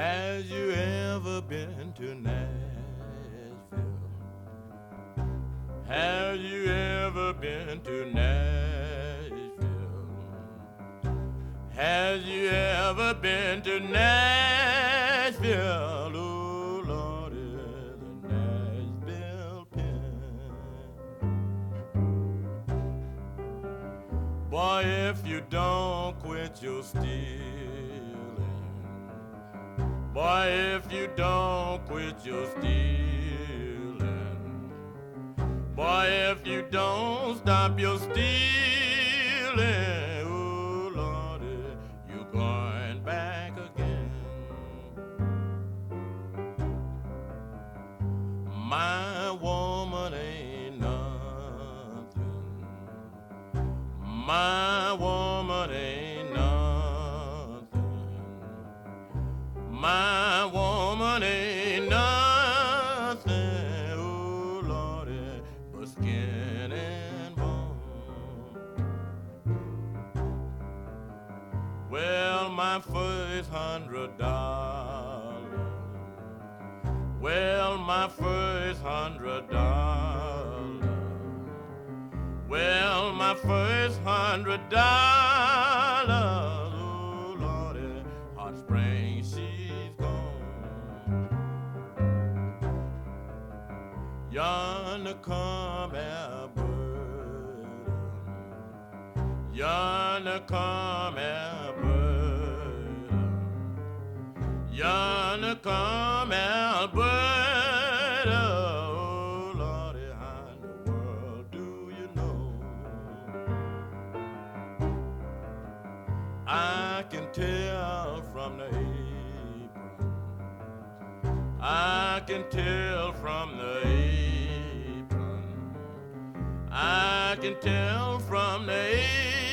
Has you ever been to Nashville? Have you ever been to Nashville? Has you ever been to Nashville? Oh Lord, the Nashville pen. Boy, if you don't quit, you'll steal boy, if you don't quit your stealing, boy, if you don't stop your stealing, oh Lord, you're going back again. My woman ain't nothing. My woman nothing. Oh Lordy, but skin and bone. Well, my first hundred dollars. Well, my first hundred dollars. Well, my first hundred dollars. Yonder come Alberta. Yonder come Alberta. Yonder come Alberta. Oh, Lordy, how the world do you know? I can tell from the apron. I can tell from the apron. I can tell from the apron.